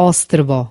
Ostrvo.